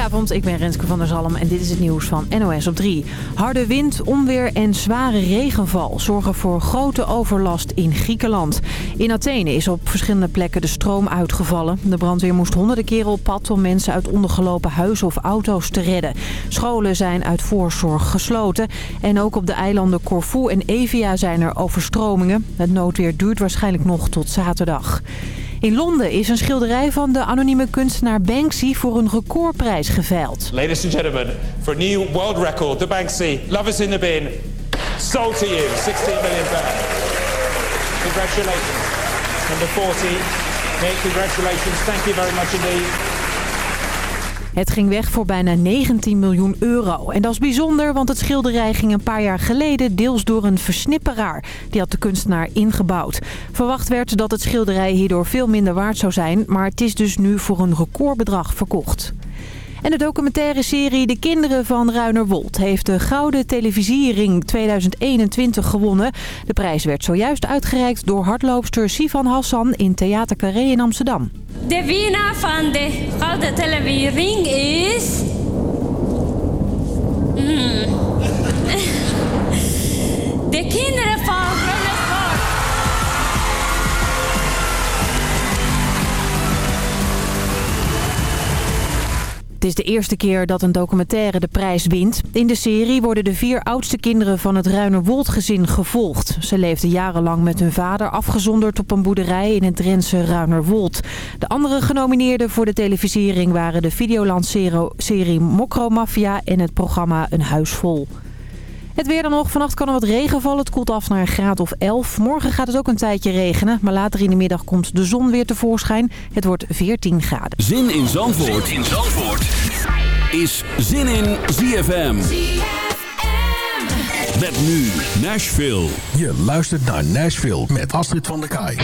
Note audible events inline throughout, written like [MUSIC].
Goedenavond, ik ben Renske van der Zalm en dit is het nieuws van NOS op 3. Harde wind, onweer en zware regenval zorgen voor grote overlast in Griekenland. In Athene is op verschillende plekken de stroom uitgevallen. De brandweer moest honderden keren op pad om mensen uit ondergelopen huizen of auto's te redden. Scholen zijn uit voorzorg gesloten. En ook op de eilanden Corfu en Evia zijn er overstromingen. Het noodweer duurt waarschijnlijk nog tot zaterdag. In Londen is een schilderij van de anonieme kunstenaar Banksy voor een recordprijs geveild. Ladies and gentlemen, for a new world record, the Banksy, Lovers in the Bin, sold to you, 16 million pounds. Congratulations. Number 40, Nick, congratulations. Thank you very much indeed. Het ging weg voor bijna 19 miljoen euro. En dat is bijzonder, want het schilderij ging een paar jaar geleden deels door een versnipperaar. Die had de kunstenaar ingebouwd. Verwacht werd dat het schilderij hierdoor veel minder waard zou zijn, maar het is dus nu voor een recordbedrag verkocht. En de documentaire serie De Kinderen van Ruinerwold heeft de Gouden Televisiering 2021 gewonnen. De prijs werd zojuist uitgereikt door hardloopster Sivan Hassan in Theater Carré in Amsterdam. De winnaar van de Gouden Televisiering is... Hmm. [LAUGHS] De Kinderen van Het is de eerste keer dat een documentaire de prijs wint. In de serie worden de vier oudste kinderen van het Ruinerwold-gezin gevolgd. Ze leefden jarenlang met hun vader afgezonderd op een boerderij in het Drentse Ruinerwold. De andere genomineerden voor de televisiering waren de Videoland-serie Mokro Mafia en het programma Een Huis Vol. Het weer dan nog. Vannacht kan er wat regen vallen. Het koelt af naar een graad of 11. Morgen gaat het ook een tijdje regenen. Maar later in de middag komt de zon weer tevoorschijn. Het wordt 14 graden. Zin in Zandvoort, zin in Zandvoort. is Zin in ZFM. Met nu Nashville. Je luistert naar Nashville met Astrid van der Kaai.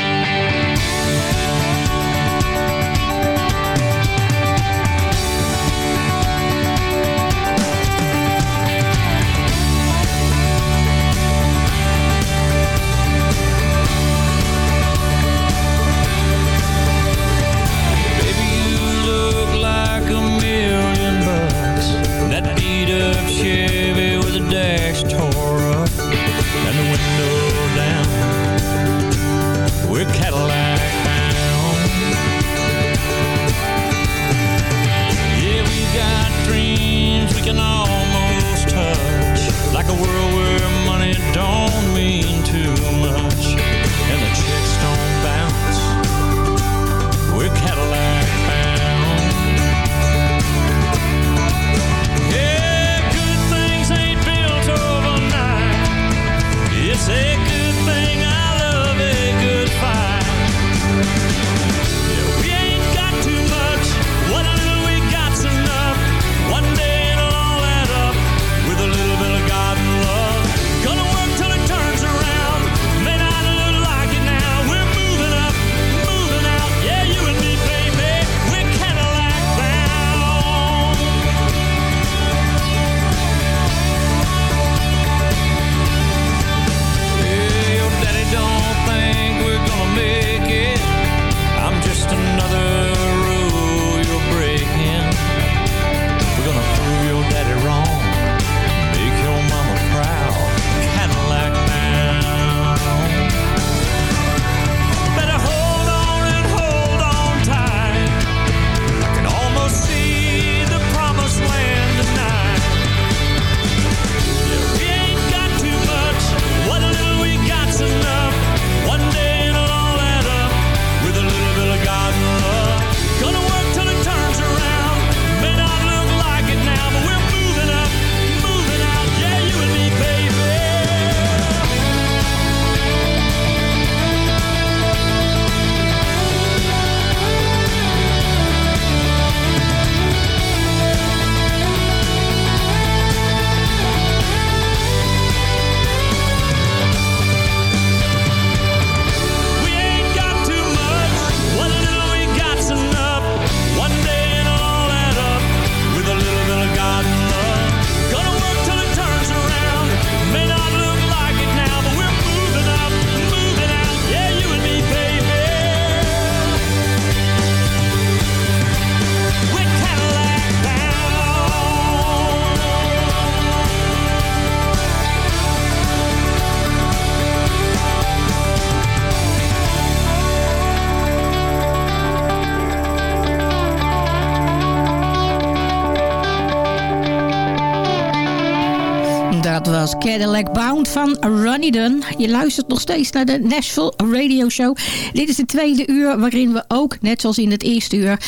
Cadillac Bound van Ronnie Dunn. Je luistert nog steeds naar de Nashville Radio Show. Dit is de tweede uur waarin we ook, net zoals in het eerste uur...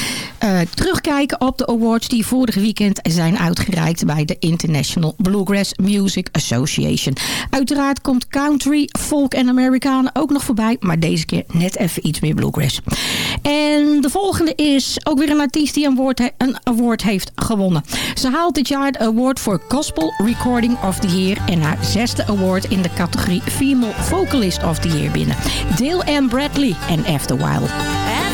Uh, terugkijken op de awards die vorige weekend zijn uitgereikt... bij de International Bluegrass Music Association. Uiteraard komt country, folk en Amerikanen ook nog voorbij... maar deze keer net even iets meer bluegrass. En de volgende is ook weer een artiest die een award, een award heeft gewonnen. Ze haalt dit jaar de award voor Gospel Recording of the Year... en haar zesde award in de categorie Female Vocalist of the Year binnen. Dale M. Bradley en After While.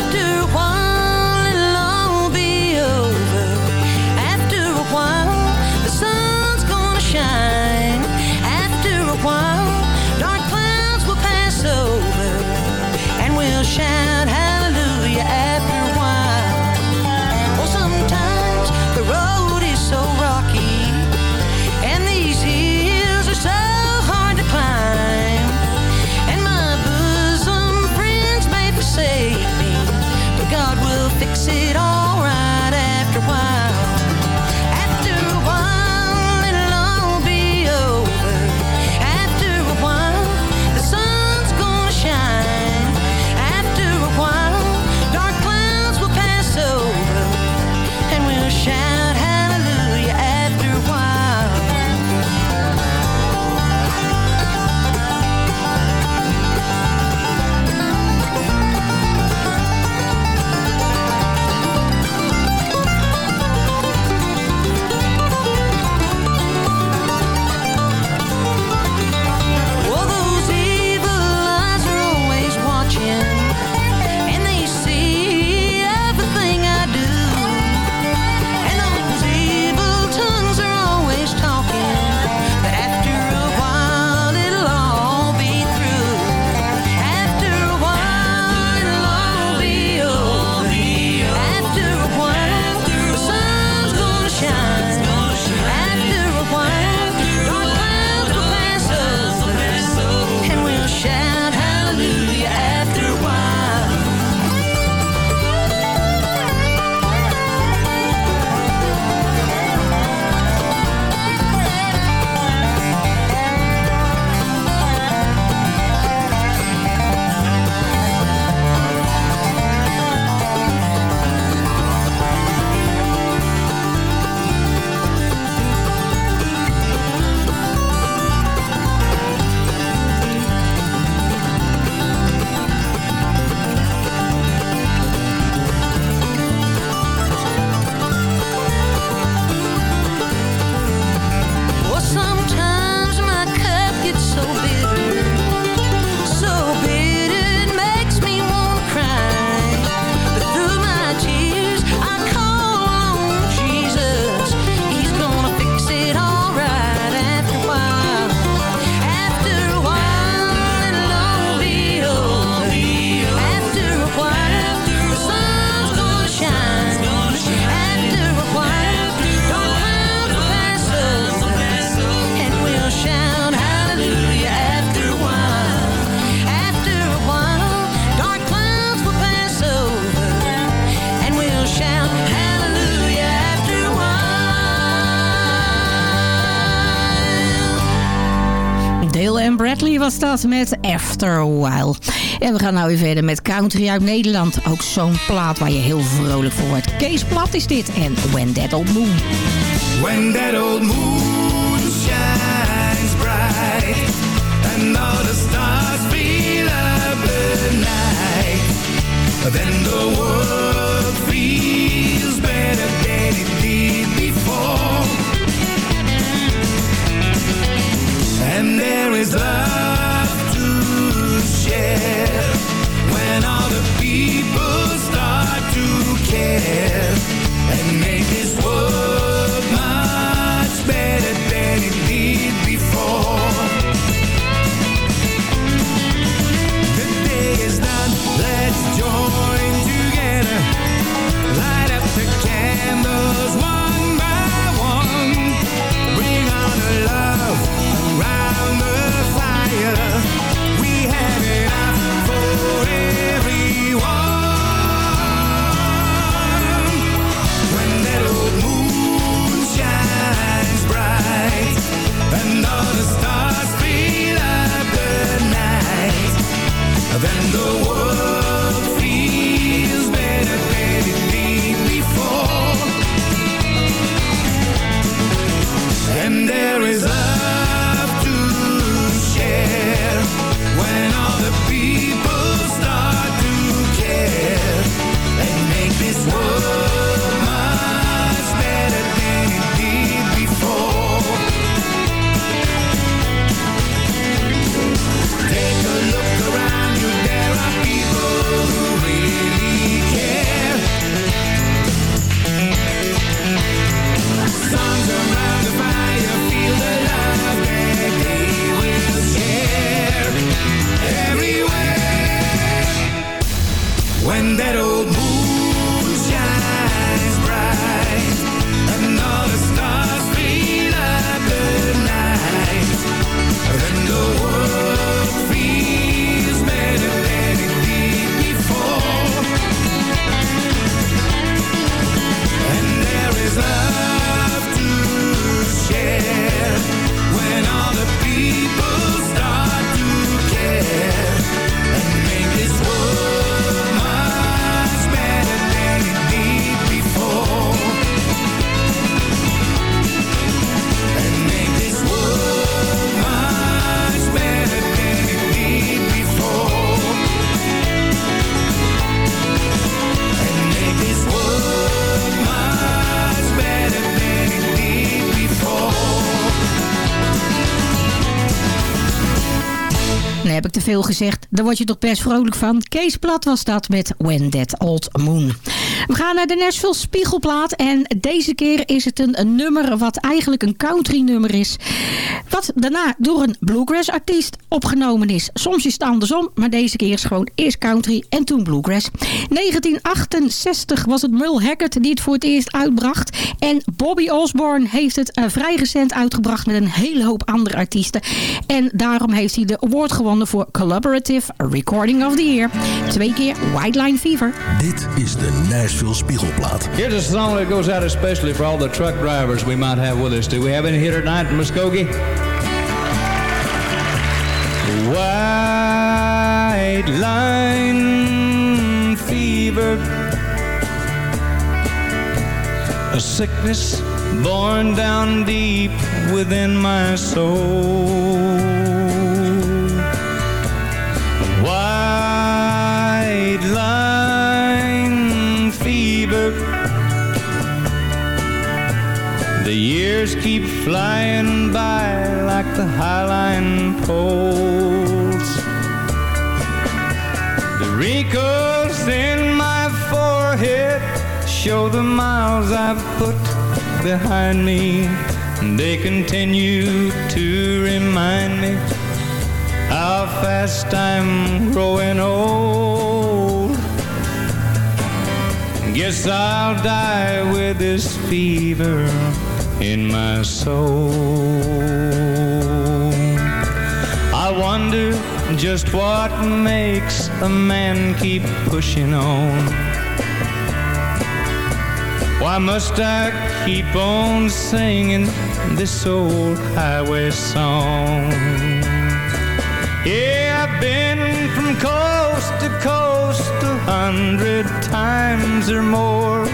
After a While. En we gaan nou weer verder met country uit Nederland. Ook zo'n plaat waar je heel vrolijk voor wordt. Kees Plat is dit en When That Old Moon. When that old moon shines bright and all the stars feel up at night, then the world When that old moon gezegd. Daar word je toch best vrolijk van. Kees was dat met When That Old Moon. We gaan naar de Nashville Spiegelplaat. En deze keer is het een, nummer wat eigenlijk een country nummer is. Wat daarna door een bluegrass artiest opgenomen is. Soms is het andersom, maar deze keer is gewoon eerst country en toen bluegrass. 1968 was het Merle Haggard die het voor het eerst uitbracht. En Bobby Osborne heeft het uh, vrij recent uitgebracht met een hele hoop andere artiesten. En daarom heeft hij de award gewonnen voor Collaborative A recording of the Year. Twee keer White Line Fever. Dit is de Nashville Spiegelplaat. Here's a song that goes out especially for all the truck drivers we might have with us. Do we have any here tonight in Muskogee? White line fever A sickness born down deep within my soul the highline poles. The wrinkles in my forehead show the miles I've put behind me. They continue to remind me how fast I'm growing old. Guess I'll die with this fever in my soul. Just what makes a man keep pushing on. Why must I keep on singing this old highway song? Yeah, I've been from coast to coast a hundred times or more.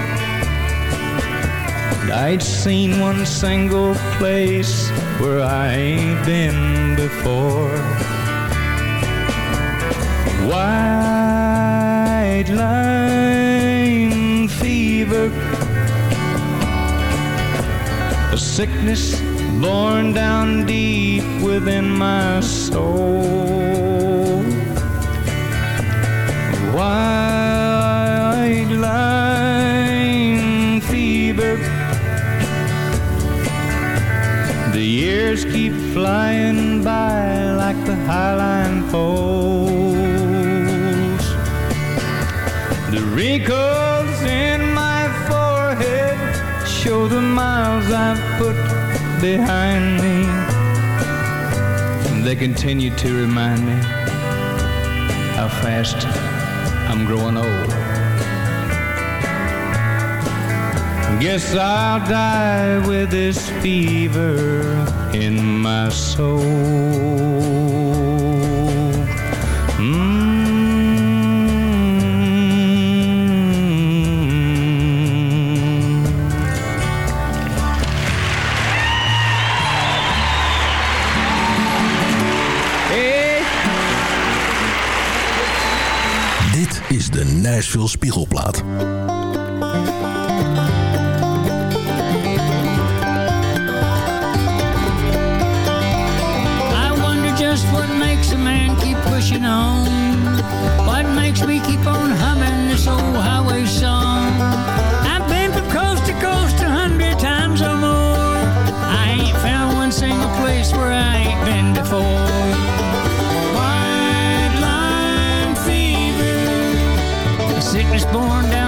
and I ain't seen one single place where I ain't been before. White line fever, a sickness born down deep within my soul. White line fever. The years keep flying by like the highline poles. Wrinkles in my forehead show the miles I've put behind me. And They continue to remind me how fast I'm growing old. Guess I'll die with this fever in my soul. Man keep pushing on. What makes me keep on humming this old highway song? I've been from coast to coast a hundred times or more. I ain't found one single place where I ain't been before. Born down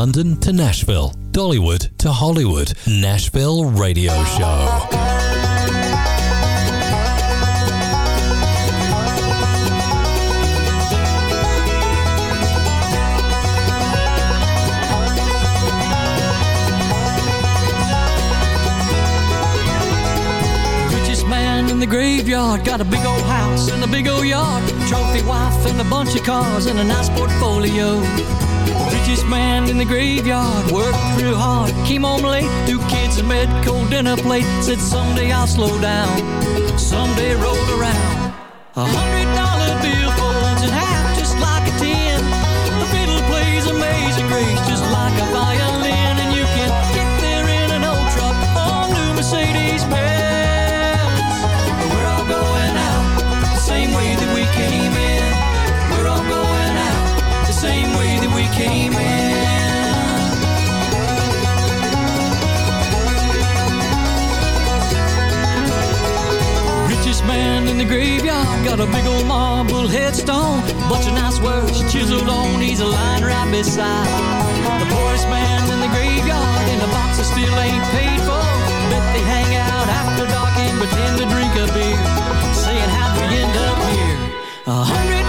London to Nashville, Dollywood to Hollywood. Nashville Radio Show. Graveyard got a big old house and a big old yard, trophy wife and a bunch of cars and a nice portfolio. Richest man in the graveyard worked real hard, came home late, two kids and bed, cold dinner plate. Said someday I'll slow down. Someday rolled around. A hundred dollar bill Richest man in the graveyard got a big old marble headstone. Bunch of nice words chiseled on. He's a line right beside the poorest man in the graveyard. In a box that still ain't paid for. Bet they hang out after dark and pretend to drink a beer, saying how'd we end up here? A hundred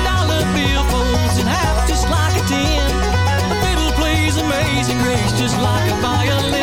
amazing grace just like a violin,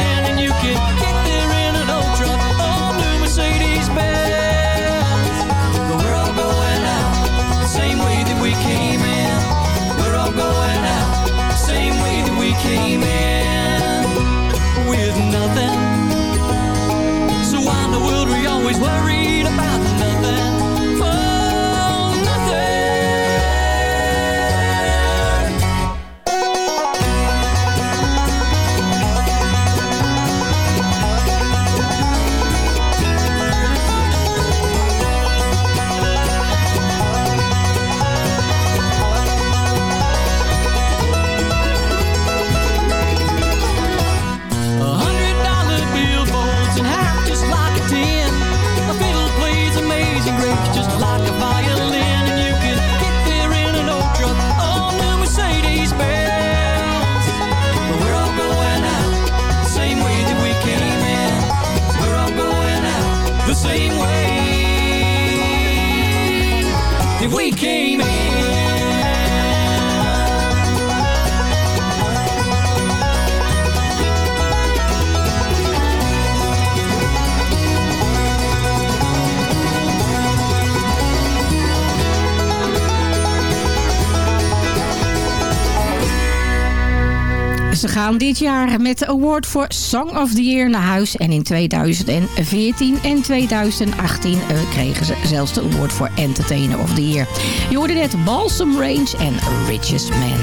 Dit jaar met de award voor Song of the Year naar huis. En in 2014 en 2018 eh, kregen ze zelfs de award voor Entertainer of the Year. Je hoorde net Balsam Range en Richest Man.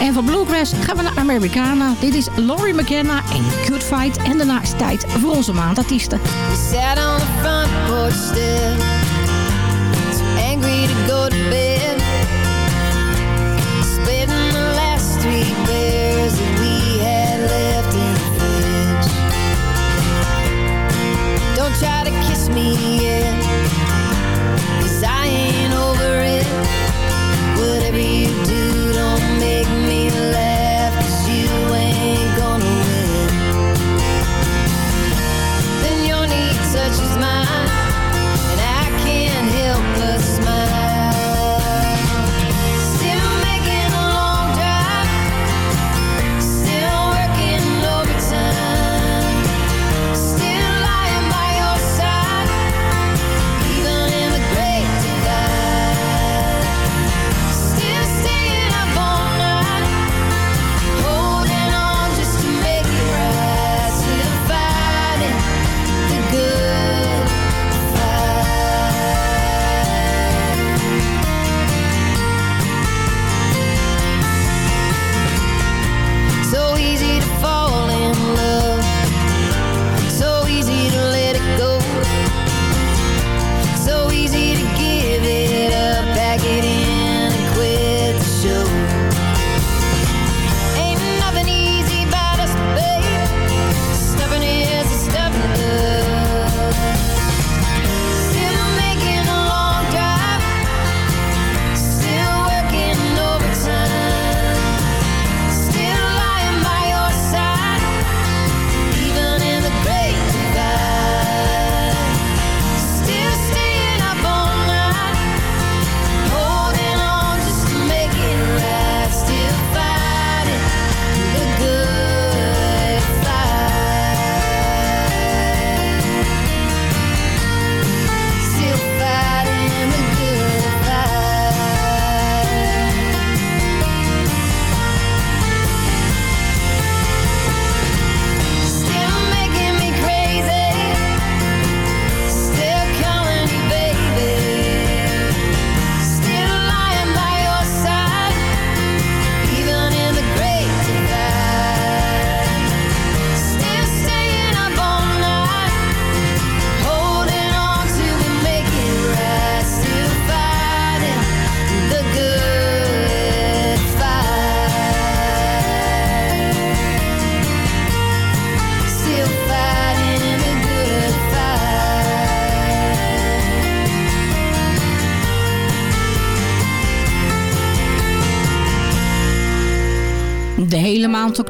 En van Bluegrass gaan we naar Americana. Dit is Laurie McKenna en Good Fight. En daarna is tijd voor onze maandartiesten. We on the front porch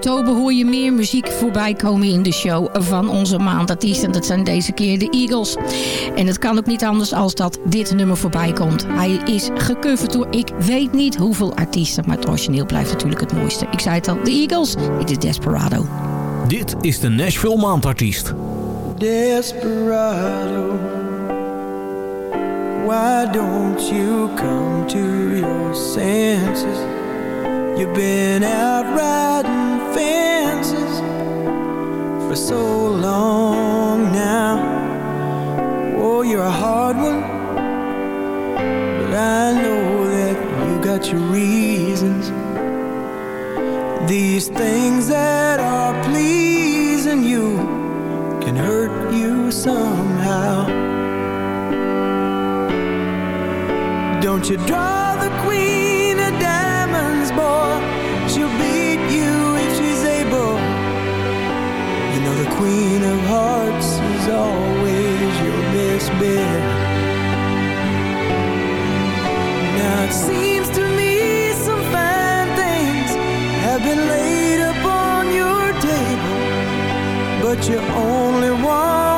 oktober hoor je meer muziek voorbij komen in de show van onze maandartiest. En dat zijn deze keer de Eagles. En het kan ook niet anders als dat dit nummer voorbij komt. Hij is gecoverd door ik weet niet hoeveel artiesten. Maar het origineel blijft natuurlijk het mooiste. Ik zei het al, de Eagles. Dit is Desperado. Dit is de Nashville Maandartiest. Desperado, why don't you come to your senses? You've been out riding fences for so long now. Oh, you're a hard one, but I know that you got your reasons. These things that are pleasing you can hurt you somehow. Don't you draw the queen queen of hearts is always your best bet. Now it seems to me some fine things have been laid upon your table but you only want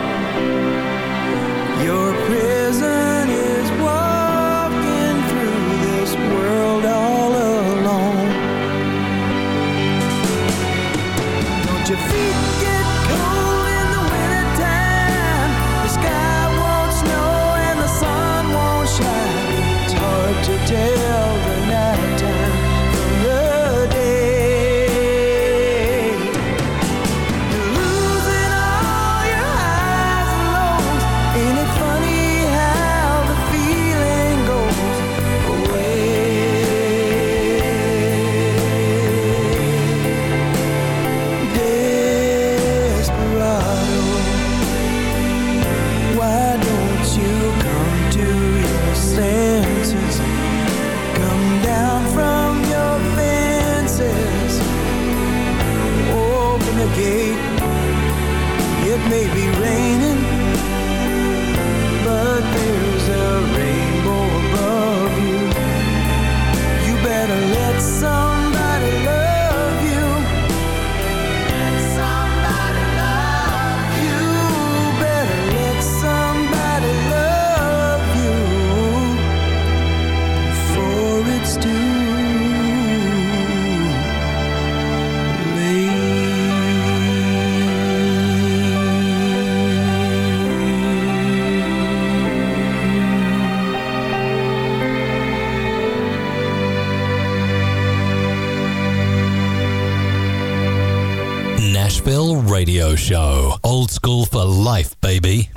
Show. Old school for life, baby.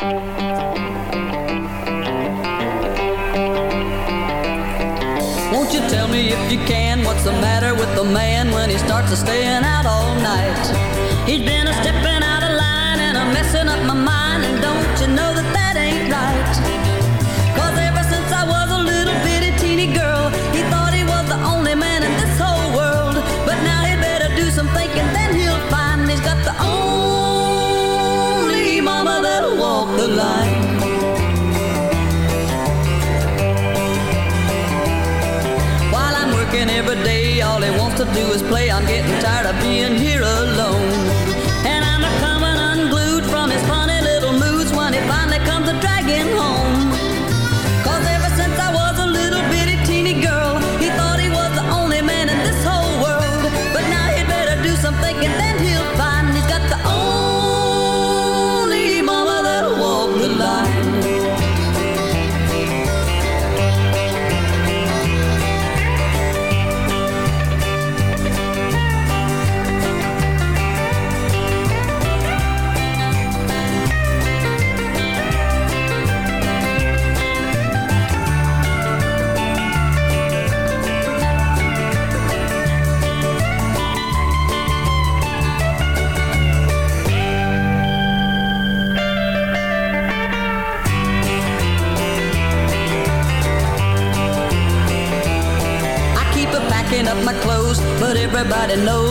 Won't you tell me if you can what's the matter with the man when he starts a staying out all night? He's been a stepping out of line and messing up my to do is play. I'm getting tired of being here alone. and no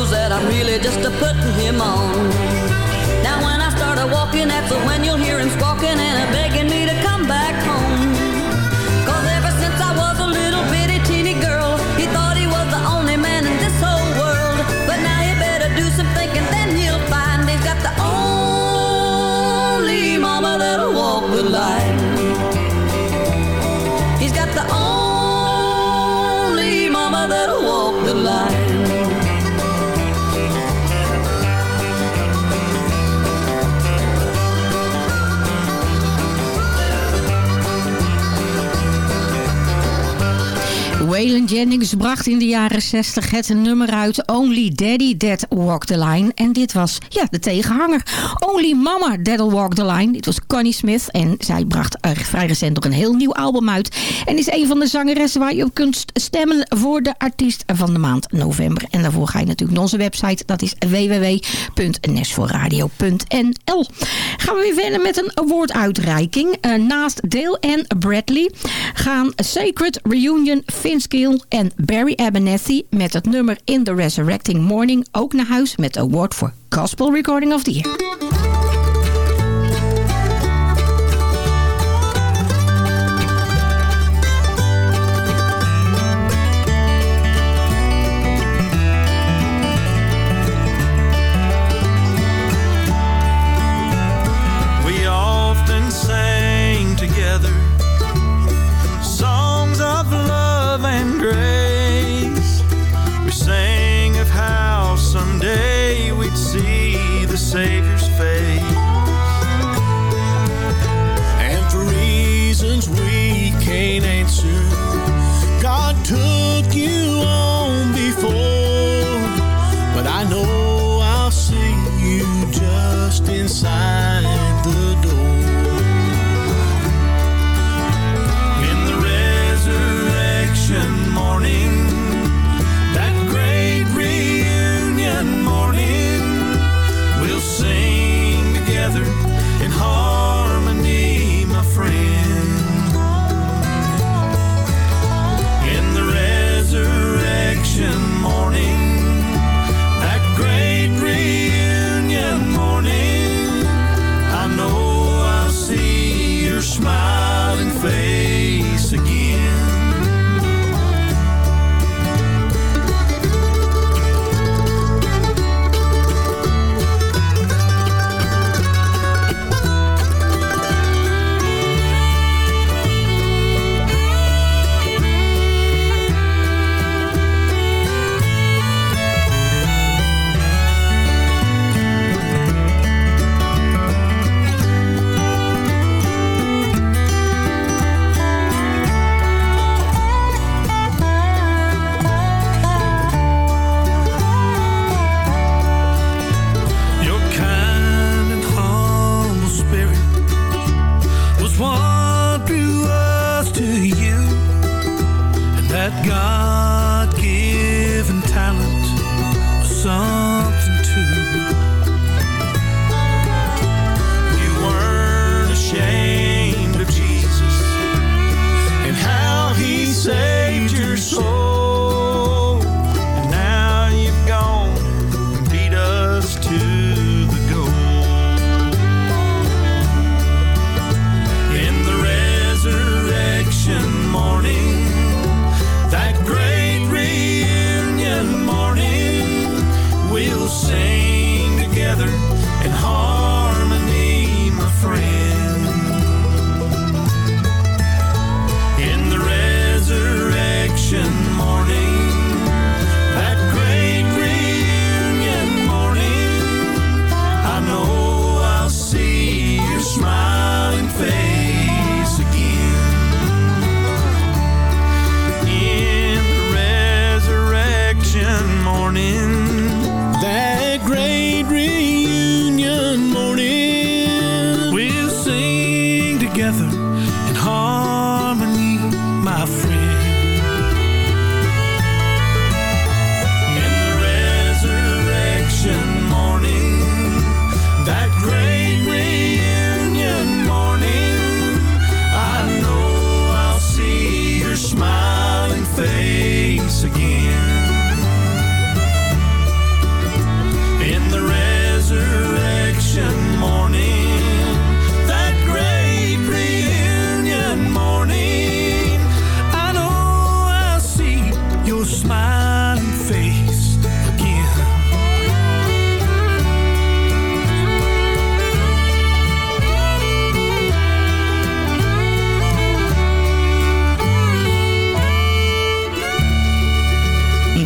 bracht in de jaren 60 het nummer uit Only Daddy Dead Walk the Line. En dit was ja, de tegenhanger. Only Mama That'll Walk the Line. Dit was Connie Smith. En zij bracht er vrij recent nog een heel nieuw album uit. En is een van de zangeressen waar je op kunt stemmen voor de artiest van de maand november. En daarvoor ga je natuurlijk naar onze website. Dat is www.nesforradio.nl Gaan we weer verder met een woorduitreiking. Eh, naast Dale en Bradley gaan Sacred Reunion, Vince en Bradley. Barry Abernethy met het nummer In the Resurrecting Morning ook naar huis met award voor Gospel Recording of the Year.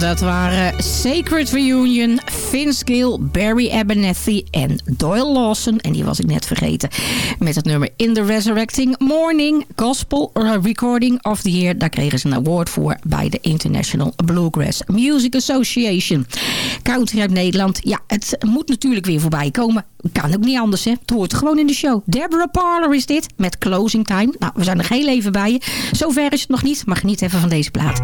Dat waren Sacred Reunion, Vince Gill, Barry Abernethy en Doyle Lawson. En die was ik net vergeten. Met het nummer In the Resurrecting Morning Gospel Recording of the Year. Daar kregen ze een award voor bij de International Bluegrass Music Association. Country uit Nederland. Ja, het moet natuurlijk weer voorbij komen. Kan ook niet anders, hè. Het hoort gewoon in de show. Deborah Parler is dit, met Closing Time. Nou, we zijn nog heel even bij je. Zover is het nog niet, maar geniet even van deze plaat.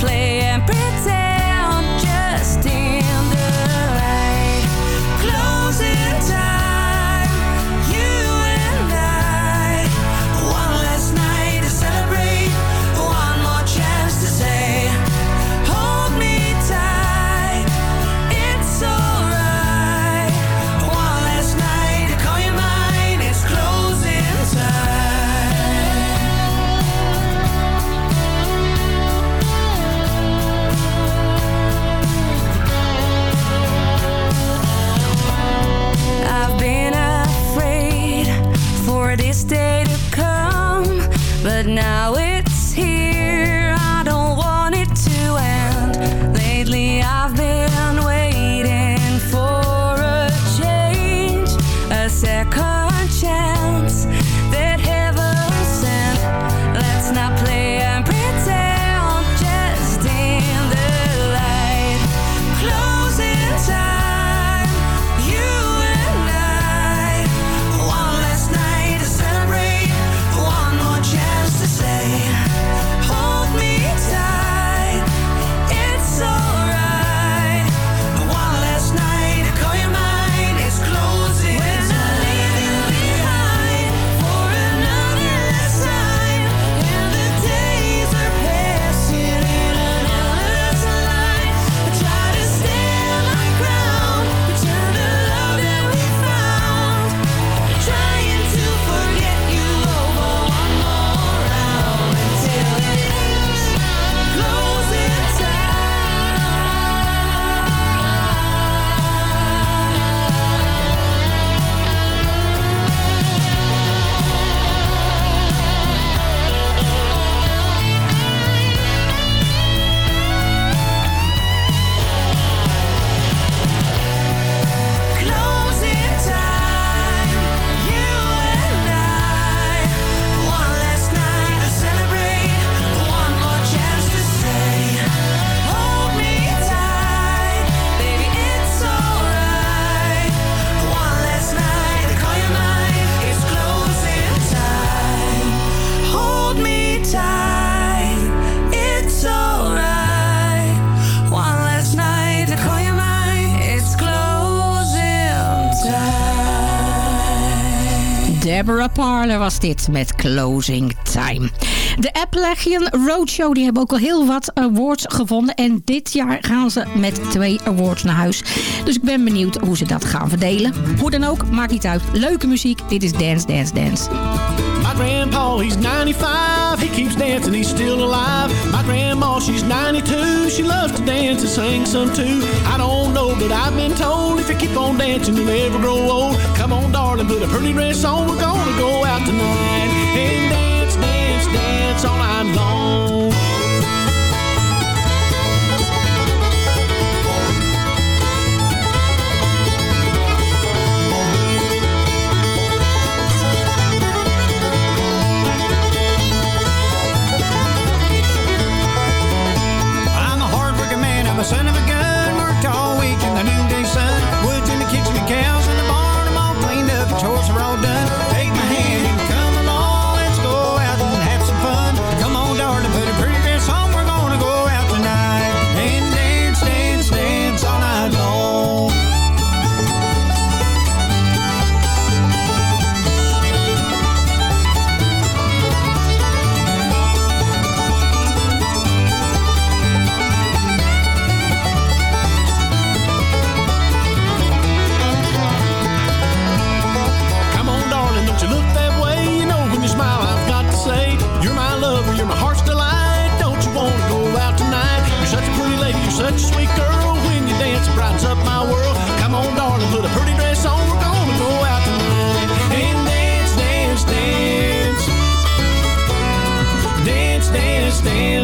Play Deborah Parler was dit met Closing Time. De Appalachian Roadshow die hebben ook al heel wat awards gevonden. En dit jaar gaan ze met twee awards naar huis. Dus ik ben benieuwd hoe ze dat gaan verdelen. Hoe dan ook, maakt niet uit. Leuke muziek. Dit is Dance, Dance, Dance. My grandpa, he's 95. He keeps dancing, he's still alive. My grandma, she's 92. She loves to dance and sing some too. I don't know, but I've been told if you keep on dancing, you'll never grow old. Come on, darling, put a pretty dress on. We're gonna go out tonight and dance, dance, dance all night long.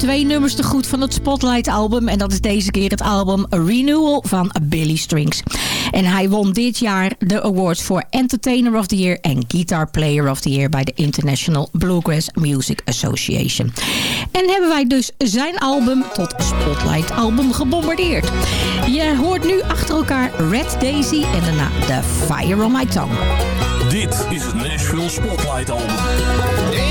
twee nummers te goed van het Spotlight album. En dat is deze keer het album Renewal van Billy Strings. En hij won dit jaar de awards voor Entertainer of the Year en Guitar Player of the Year bij de International Bluegrass Music Association. En hebben wij dus zijn album tot Spotlight album gebombardeerd. Je hoort nu achter elkaar Red Daisy en daarna The Fire on My Tongue. Dit is het Nashville Spotlight album.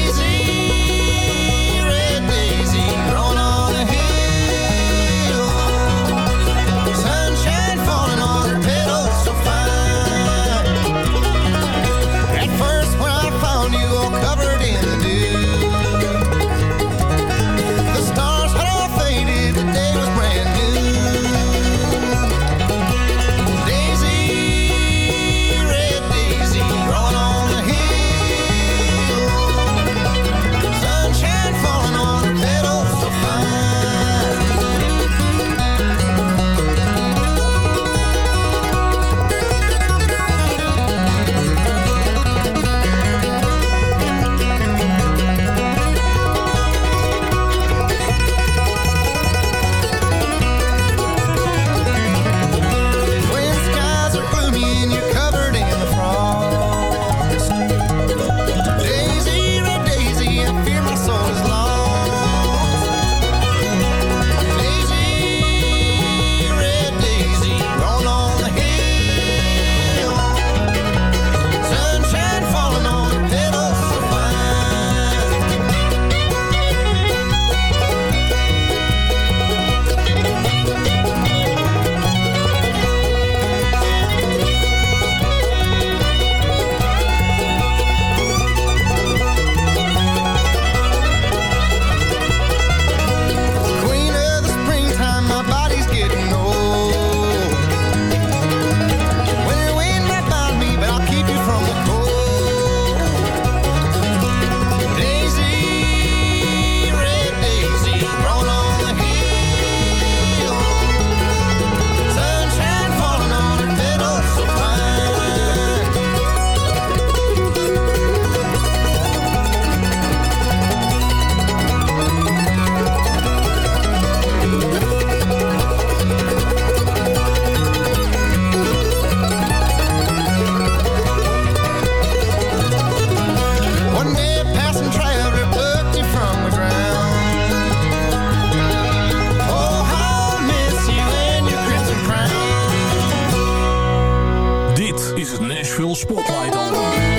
veel Spotlight Album.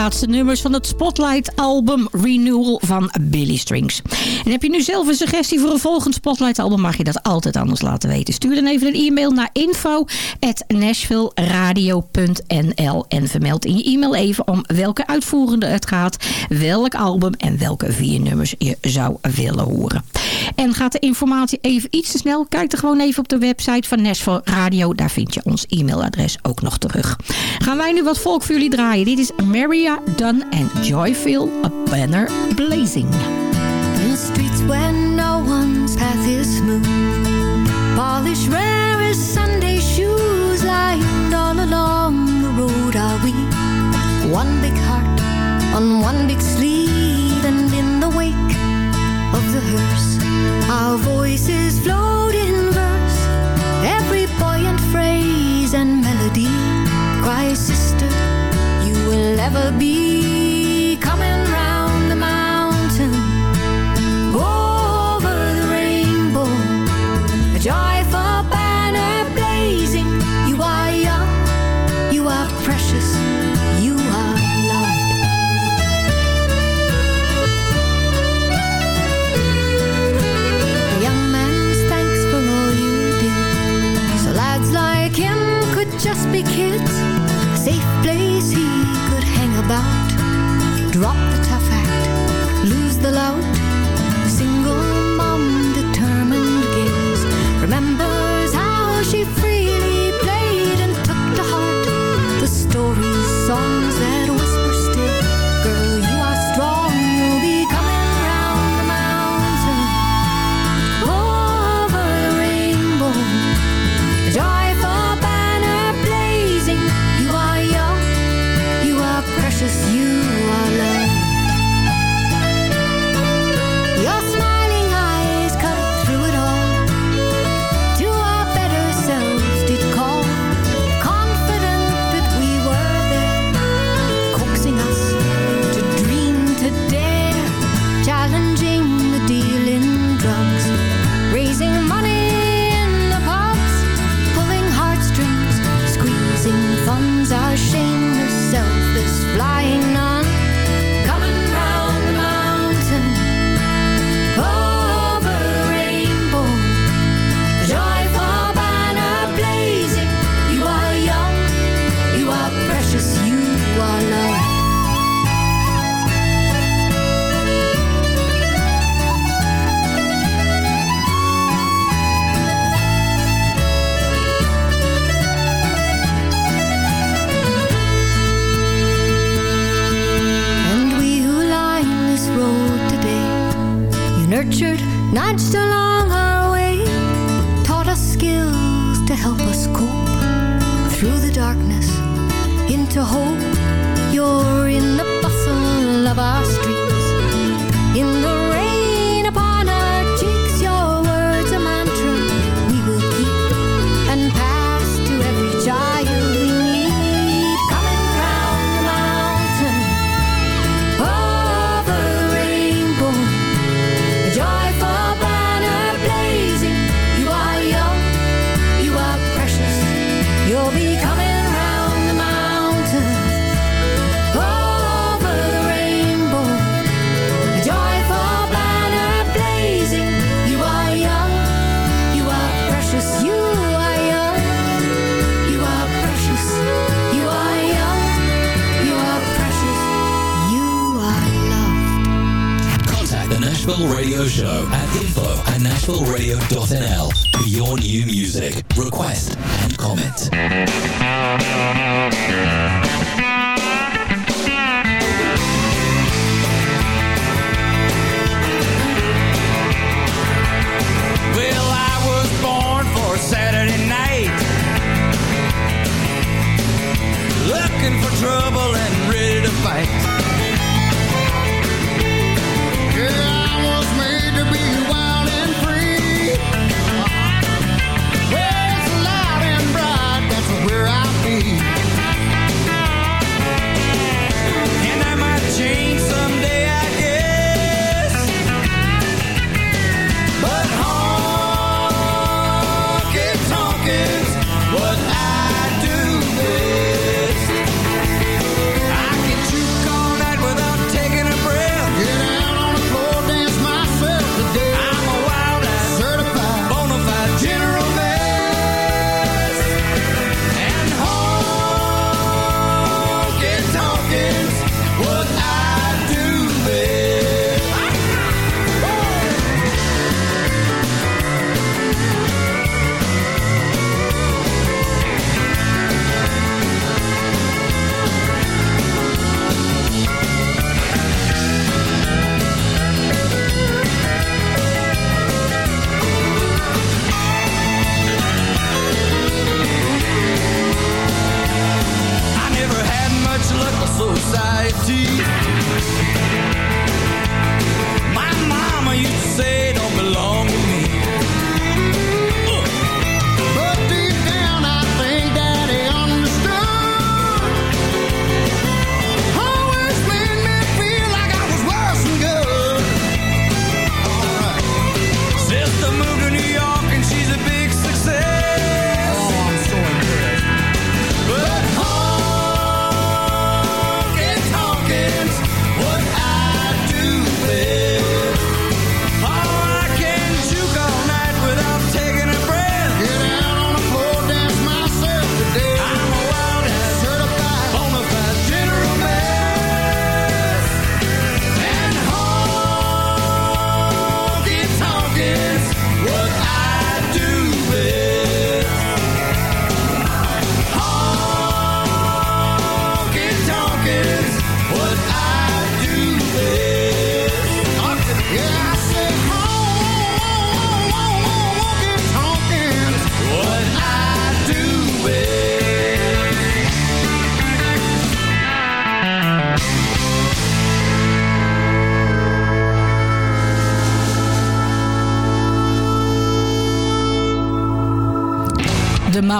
laatste nummers van het Spotlight-album Renewal van Billy Strings. En heb je nu zelf een suggestie voor een volgend Spotlight-album, mag je dat altijd anders laten weten. Stuur dan even een e-mail naar info@nashvilleradio.nl en vermeld in je e-mail even om welke uitvoerende het gaat, welk album en welke vier nummers je zou willen horen. En gaat de informatie even iets te snel? Kijk er gewoon even op de website van Nashville Radio. Daar vind je ons e-mailadres ook nog terug. Gaan wij nu wat volk voor jullie draaien. Dit is Mary Done Dunn en Joyful, A Banner Blazing. In streets where no one's path is smooth Polish rare as Sunday shoes Lined all along the road are we One big heart on one big sleeve And in the wake of the hearse Our voices floating never be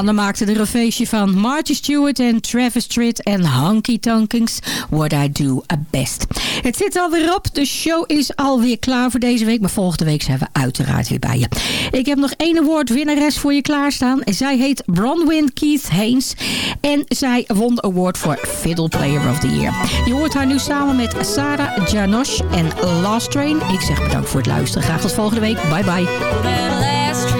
Mannen maakten er een feestje van. Marty Stewart en Travis Tritt en Honky Tonkings. What I Do Best. Het zit alweer op. De show is alweer klaar voor deze week. Maar volgende week zijn we uiteraard weer bij je. Ik heb nog één award-winnares voor je klaarstaan. Zij heet Bronwyn Keith Haynes. En zij won de award voor Fiddle Player of the Year. Je hoort haar nu samen met Sarah Janosch en Last Train. Ik zeg bedankt voor het luisteren. Graag tot volgende week. Bye bye.